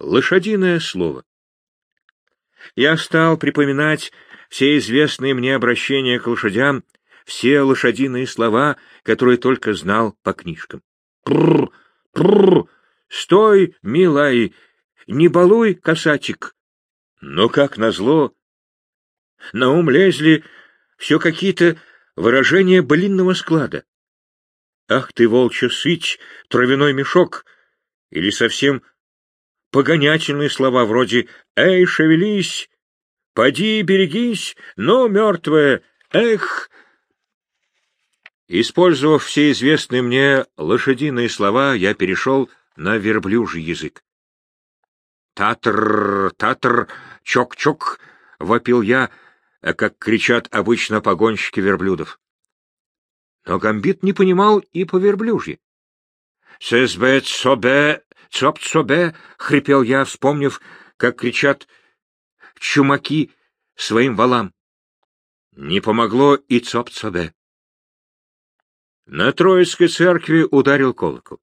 лошадиное слово. Я стал припоминать все известные мне обращения к лошадям, все лошадиные слова, которые только знал по книжкам. «Прррр! Прррр! Стой, милай! Не балуй, касатик!» Но, как назло, на ум лезли все какие-то выражения былинного склада. «Ах ты, волчья сыть, травяной мешок!» или совсем погонятельные слова вроде «Эй, шевелись! Поди, берегись! Но мертвая! Эх!» Использовав все известные мне лошадиные слова, я перешел на верблюжий язык. «Татр! Татр! Чок-чок!» — вопил я, как кричат обычно погонщики верблюдов. Но Гамбит не понимал и по верблюжье. «Сезбе цобе, цоп-цобе!» — хрипел я, вспомнив, как кричат чумаки своим валам. Не помогло и цоп-цобе. На Троицкой церкви ударил колокол.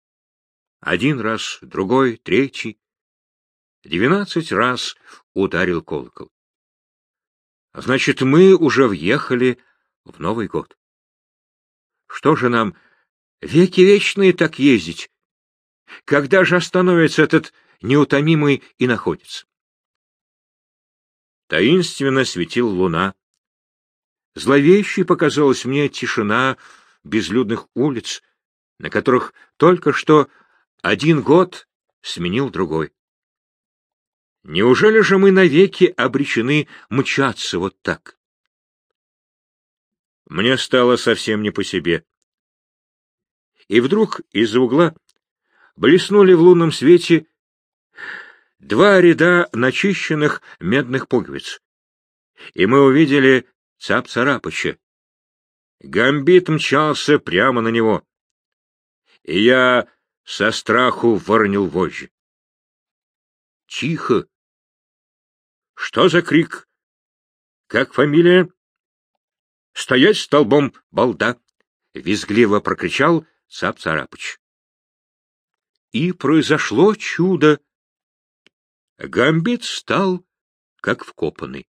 Один раз, другой, третий. Двенадцать раз ударил колокол. Значит, мы уже въехали в Новый год. Что же нам, веки вечные так ездить? Когда же остановится этот неутомимый и находится? Таинственно светила луна. Зловещей показалась мне тишина безлюдных улиц, на которых только что один год сменил другой. Неужели же мы навеки обречены мчаться вот так? Мне стало совсем не по себе. И вдруг из-за угла блеснули в лунном свете два ряда начищенных медных пуговиц, и мы увидели Цап-Царапыча. Гамбит мчался прямо на него, и я со страху воронил вожжи. Тихо! Что за крик? Как фамилия? Стоять столбом, балда! Визгливо прокричал Цап-Царапыч. И произошло чудо. Гамбит стал как вкопанный.